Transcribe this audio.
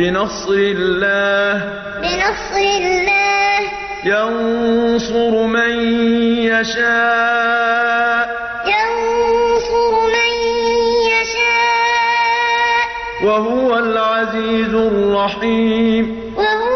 بِنَصْرِ اللَّهِ. بِنَصْرِ اللَّهِ. يَنصُرُ مَن يَشَاءُ ۖ. يَنصُرُ مَن يَشَاءُ ۖ. وَهُوَ الْعَزِيزُ الرَّحِيمُ. وهو